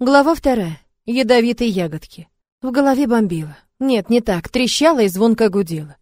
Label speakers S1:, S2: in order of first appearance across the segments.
S1: Глава вторая. Ядовитые ягодки. В голове бомбило. Нет, не так, трещало и звонко гудело.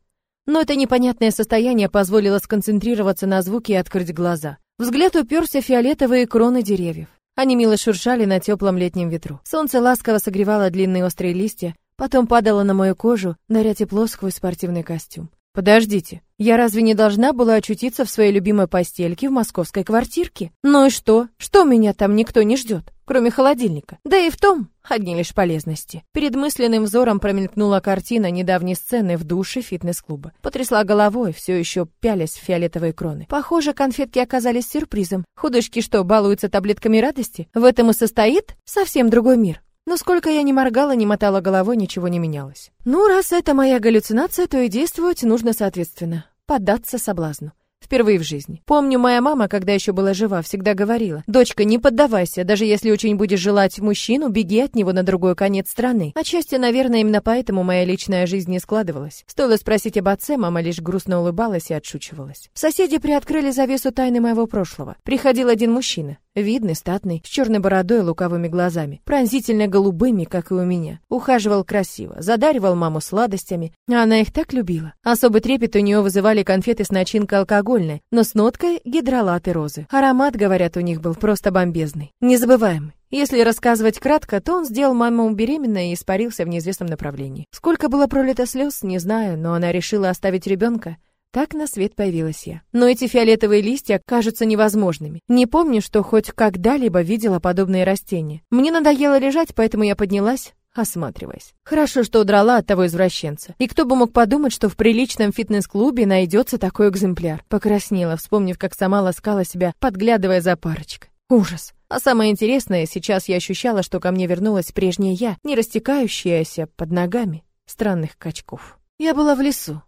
S1: Но это непонятное состояние позволило сконцентрироваться на звуке и открыть глаза. Взгляд уперся в фиолетовые кроны деревьев. Они мило шуршали на теплом летнем ветру. Солнце ласково согревало длинные острые листья, потом падало на мою кожу, даря тепло сквозь спортивный костюм. Подождите, я разве не должна была очутиться в своей любимой постельке в московской квартирке? Ну и что? Что меня там никто не ждет, кроме холодильника? Да и в том одни лишь полезности. Перед мысленным взором промелькнула картина недавней сцены в душе фитнес-клуба. Потрясла головой, все еще пялясь в фиолетовые кроны. Похоже, конфетки оказались сюрпризом. Худышки что, балуются таблетками радости? В этом и состоит совсем другой мир. Но сколько я не моргала, не мотала головой, ничего не менялось. Ну, раз это моя галлюцинация, то и действовать нужно соответственно. Поддаться соблазну. Впервые в жизни. Помню, моя мама, когда еще была жива, всегда говорила, «Дочка, не поддавайся, даже если очень будешь желать мужчину, беги от него на другой конец страны». Отчасти, наверное, именно поэтому моя личная жизнь не складывалась. Стоило спросить об отце, мама лишь грустно улыбалась и отшучивалась. Соседи приоткрыли завесу тайны моего прошлого. Приходил один мужчина. Видный, статный, с черной бородой и лукавыми глазами, пронзительно голубыми, как и у меня. Ухаживал красиво, задаривал маму сладостями, а она их так любила. Особый трепет у нее вызывали конфеты с начинкой алкогольной, но с ноткой гидролаты розы. Аромат, говорят, у них был просто бомбезный. Незабываемый. Если рассказывать кратко, то он сделал маму беременной и испарился в неизвестном направлении. Сколько было пролито слез, не знаю, но она решила оставить ребенка. Так на свет появилась я. Но эти фиолетовые листья кажутся невозможными. Не помню, что хоть когда-либо видела подобные растения. Мне надоело лежать, поэтому я поднялась, осматриваясь. Хорошо, что удрала от того извращенца. И кто бы мог подумать, что в приличном фитнес-клубе найдется такой экземпляр. Покраснела, вспомнив, как сама ласкала себя, подглядывая за парочкой. Ужас. А самое интересное, сейчас я ощущала, что ко мне вернулась прежняя я, не растекающаяся под ногами странных качков. Я была в лесу,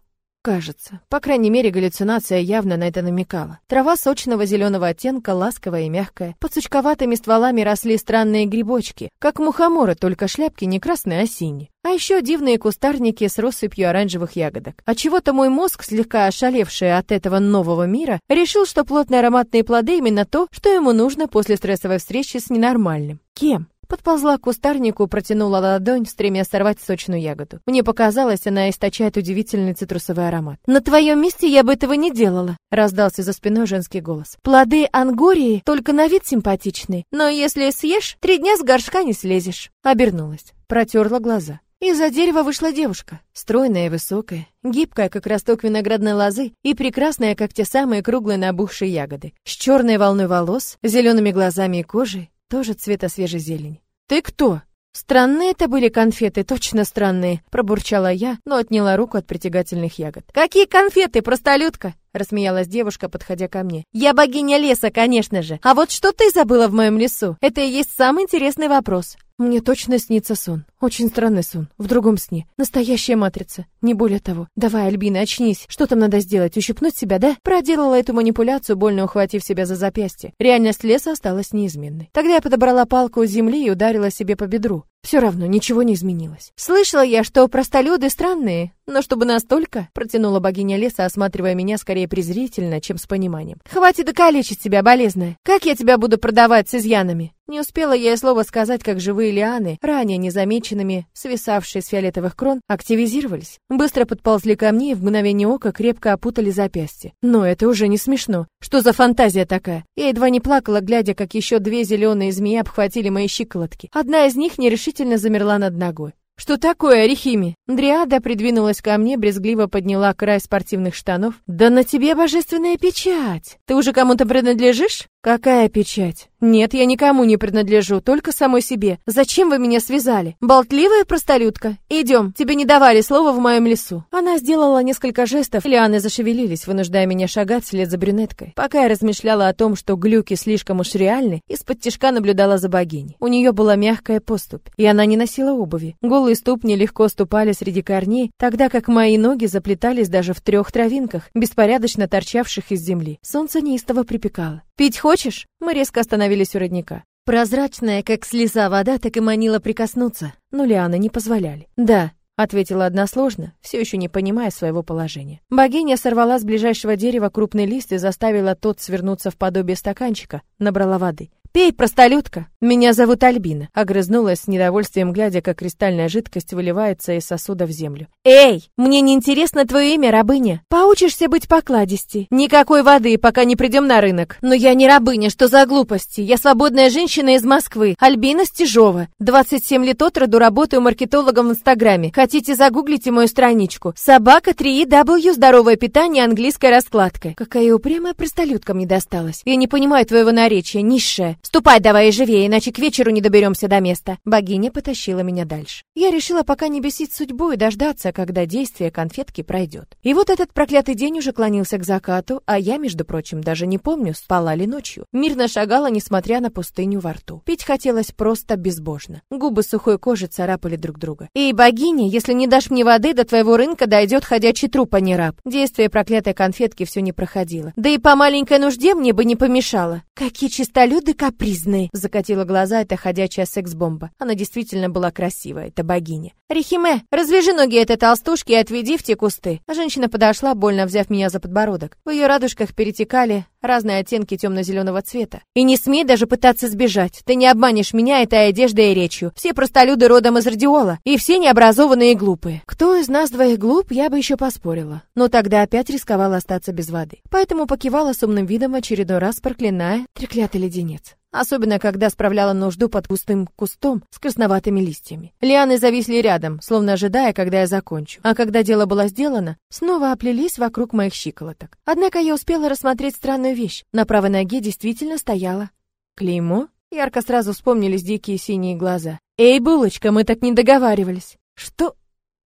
S1: Кажется. По крайней мере, галлюцинация явно на это намекала. Трава сочного зеленого оттенка, ласковая и мягкая. Под сучковатыми стволами росли странные грибочки, как мухоморы, только шляпки не красные, а синие. А еще дивные кустарники с россыпью оранжевых ягодок. А чего-то мой мозг, слегка ошалевший от этого нового мира, решил, что плотные ароматные плоды именно то, что ему нужно после стрессовой встречи с ненормальным. Кем? Подползла к кустарнику, протянула ладонь, стремясь сорвать сочную ягоду. Мне показалось, она источает удивительный цитрусовый аромат. «На твоем месте я бы этого не делала», — раздался за спиной женский голос. «Плоды ангории только на вид симпатичные, но если съешь, три дня с горшка не слезешь». Обернулась, протерла глаза. Из-за дерева вышла девушка, стройная и высокая, гибкая, как росток виноградной лозы, и прекрасная, как те самые круглые набухшие ягоды, с черной волной волос, зелеными глазами и кожей, тоже цвета свежей зелени. «Ты кто?» «Странные это были конфеты, точно странные», — пробурчала я, но отняла руку от притягательных ягод. «Какие конфеты, простолюдка?» — рассмеялась девушка, подходя ко мне. «Я богиня леса, конечно же. А вот что ты забыла в моем лесу? Это и есть самый интересный вопрос». Мне точно снится сон. Очень странный сон. В другом сне. Настоящая матрица. Не более того. Давай, Альбина, очнись. Что там надо сделать? Ущипнуть себя, да? Проделала эту манипуляцию, больно ухватив себя за запястье. Реальность леса осталась неизменной. Тогда я подобрала палку у земли и ударила себе по бедру. Все равно ничего не изменилось. Слышала я, что простолюды странные, но чтобы настолько, протянула богиня леса, осматривая меня скорее презрительно, чем с пониманием. Хватит окалечить себя, болезная. Как я тебя буду продавать с изъянами? Не успела я и слова сказать, как живые лианы, ранее незамеченными, свисавшие с фиолетовых крон, активизировались. Быстро подползли ко мне и в мгновение ока крепко опутали запястье. Но это уже не смешно. Что за фантазия такая? Я едва не плакала, глядя, как еще две зеленые змеи обхватили мои щиколотки. Одна из них нерешительно замерла над ногой. «Что такое, Арихими?» Дриада придвинулась ко мне, брезгливо подняла край спортивных штанов. «Да на тебе божественная печать! Ты уже кому-то принадлежишь?» «Какая печать?» «Нет, я никому не принадлежу, только самой себе. Зачем вы меня связали? Болтливая простолюдка? Идем, тебе не давали слова в моем лесу». Она сделала несколько жестов, лианы зашевелились, вынуждая меня шагать вслед за брюнеткой. Пока я размышляла о том, что глюки слишком уж реальны, из-под тишка наблюдала за богиней. У нее была мягкая поступь, и она не носила обуви. Голые ступни легко ступали среди корней, тогда как мои ноги заплетались даже в трех травинках, беспорядочно торчавших из земли. Солнце неистово припекало. «Пить хочешь?» Мы резко остановились у родника. Прозрачная, как слеза вода, так и манила прикоснуться, но лианы не позволяли. «Да», — ответила односложно, все еще не понимая своего положения. Богиня сорвала с ближайшего дерева крупный лист и заставила тот свернуться в подобие стаканчика, набрала воды. Пей, простолюдка. Меня зовут Альбина. Огрызнулась с недовольствием, глядя, как кристальная жидкость выливается из сосуда в землю. Эй, мне не интересно твое имя, рабыня. Поучишься быть покладистей. Никакой воды, пока не придем на рынок. Но я не рабыня, что за глупости? Я свободная женщина из Москвы. Альбина Стежова. 27 лет от роду работаю маркетологом в Инстаграме. Хотите, загуглите мою страничку. Собака 3W, здоровое питание, английская раскладка. Какая упрямая простолюдка мне досталась. Я не понимаю твоего наречия, низшая. Ступай давай живее, иначе к вечеру не доберемся до места. Богиня потащила меня дальше. Я решила пока не бесить судьбу и дождаться, когда действие конфетки пройдет. И вот этот проклятый день уже клонился к закату, а я, между прочим, даже не помню, спала ли ночью. Мирно шагала, несмотря на пустыню во рту. Пить хотелось просто безбожно. Губы сухой кожи царапали друг друга. «Эй, богиня, если не дашь мне воды, до твоего рынка дойдет ходячий труп, а не раб». Действие проклятой конфетки все не проходило. Да и по маленькой нужде мне бы не помешало. Какие чистолюды капризные, закатила глаза эта ходячая секс-бомба. Она действительно была красивая, это богиня. Рихиме, развяжи ноги этой толстушки и отведи в те кусты. А женщина подошла, больно взяв меня за подбородок. В ее радужках перетекали разные оттенки темно-зеленого цвета. И не смей даже пытаться сбежать. Ты не обманешь меня этой одеждой и речью. Все простолюды родом из радиола, и все необразованные и глупые. Кто из нас двоих глуп, я бы еще поспорила. Но тогда опять рисковала остаться без воды. Поэтому покивала с умным видом очередной раз проклиная треклятый леденец особенно когда справляла нужду под густым кустом с красноватыми листьями. Лианы зависли рядом, словно ожидая, когда я закончу. А когда дело было сделано, снова оплелись вокруг моих щиколоток. Однако я успела рассмотреть странную вещь. На правой ноге действительно стояло клеймо. Ярко сразу вспомнились дикие синие глаза. «Эй, булочка, мы так не договаривались!» «Что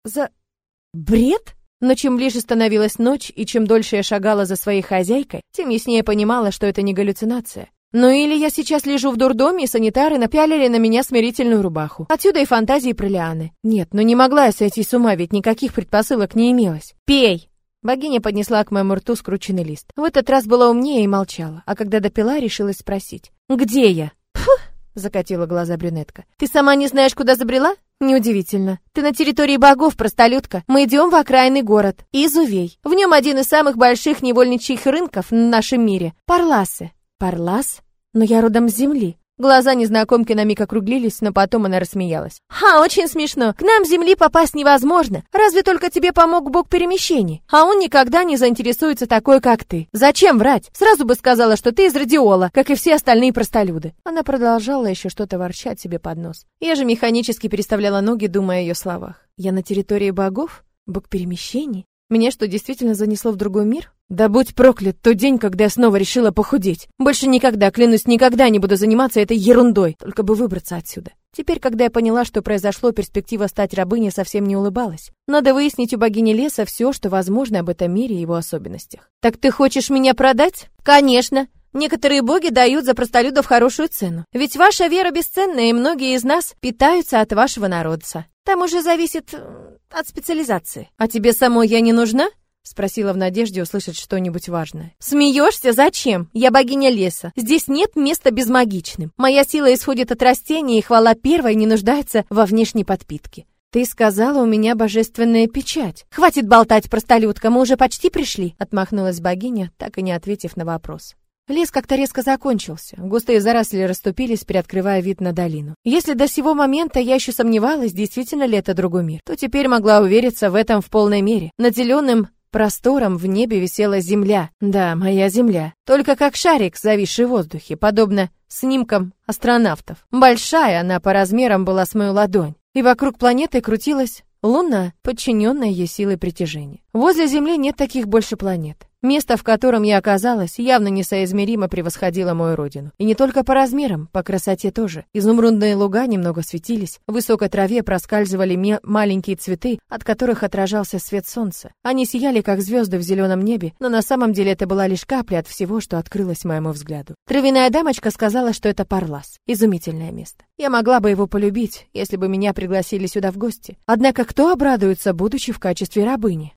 S1: за бред?» Но чем ближе становилась ночь, и чем дольше я шагала за своей хозяйкой, тем яснее понимала, что это не галлюцинация. Ну или я сейчас лежу в дурдоме, и санитары напялили на меня смирительную рубаху. Отсюда и фантазии про лианы. Нет, ну не могла я сойти с ума, ведь никаких предпосылок не имелось. «Пей!» Богиня поднесла к моему рту скрученный лист. В этот раз была умнее и молчала, а когда допила, решилась спросить. «Где я?» «Фух!» — закатила глаза брюнетка. «Ты сама не знаешь, куда забрела?» Неудивительно. Ты на территории богов, простолюдка. Мы идем в окраинный город. Изувей. В нем один из самых больших невольничьих рынков в нашем мире. Парласы. Парлас? Но я родом с земли. Глаза незнакомки на миг округлились, но потом она рассмеялась. «Ха, очень смешно. К нам с Земли попасть невозможно. Разве только тебе помог Бог перемещений. А он никогда не заинтересуется такой, как ты. Зачем врать? Сразу бы сказала, что ты из радиола, как и все остальные простолюды». Она продолжала еще что-то ворчать себе под нос. Я же механически переставляла ноги, думая о ее словах. «Я на территории богов? Бог перемещений? Меня что, действительно занесло в другой мир? Да будь проклят тот день, когда я снова решила похудеть. Больше никогда, клянусь, никогда не буду заниматься этой ерундой, только бы выбраться отсюда. Теперь, когда я поняла, что произошло, перспектива стать рабыней совсем не улыбалась. Надо выяснить у богини леса все, что возможно об этом мире и его особенностях. Так ты хочешь меня продать? Конечно. Некоторые боги дают за простолюдов хорошую цену. Ведь ваша вера бесценная, и многие из нас питаются от вашего народца. Там уже зависит от специализации. А тебе самой я не нужна? Спросила в надежде услышать что-нибудь важное. «Смеешься? Зачем? Я богиня леса. Здесь нет места безмагичным. Моя сила исходит от растений, и хвала первой не нуждается во внешней подпитке. «Ты сказала, у меня божественная печать. Хватит болтать, простолюдка, мы уже почти пришли», отмахнулась богиня, так и не ответив на вопрос. Лес как-то резко закончился. Густые заросли расступились, приоткрывая вид на долину. Если до сего момента я еще сомневалась, действительно ли это другой мир, то теперь могла увериться в этом в полной мере. Наделенным простором в небе висела земля. Да, моя земля. Только как шарик, зависший в воздухе, подобно снимкам астронавтов. Большая она по размерам была с мою ладонь. И вокруг планеты крутилась Луна, подчиненная ей силой притяжения. Возле Земли нет таких больше планет. Место, в котором я оказалась, явно несоизмеримо превосходило мою родину. И не только по размерам, по красоте тоже. Изумрудные луга немного светились, в высокой траве проскальзывали маленькие цветы, от которых отражался свет солнца. Они сияли, как звезды в зеленом небе, но на самом деле это была лишь капля от всего, что открылось моему взгляду. Травяная дамочка сказала, что это Парлас. Изумительное место. Я могла бы его полюбить, если бы меня пригласили сюда в гости. Однако кто обрадуется, будучи в качестве рабыни?